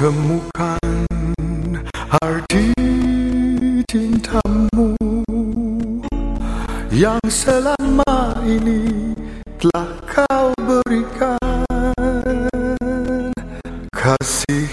temukan arti cintamu yang selama ini telah kau berikan kasih.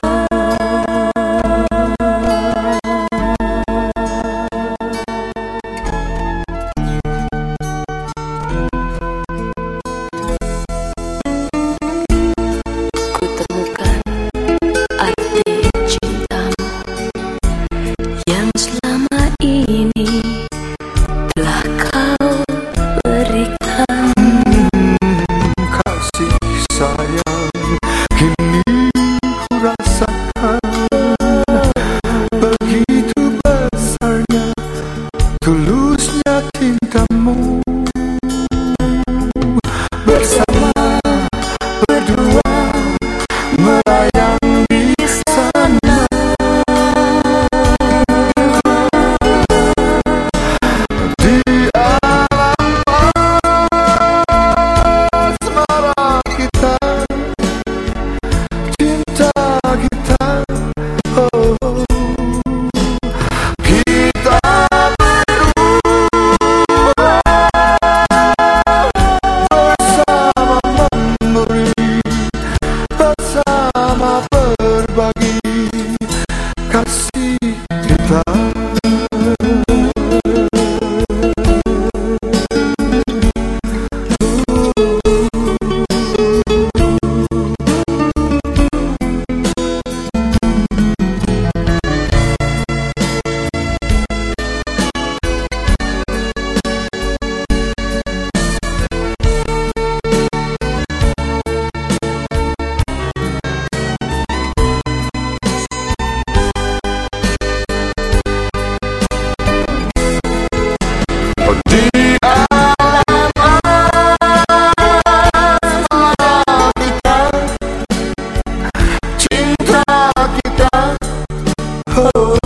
Oh.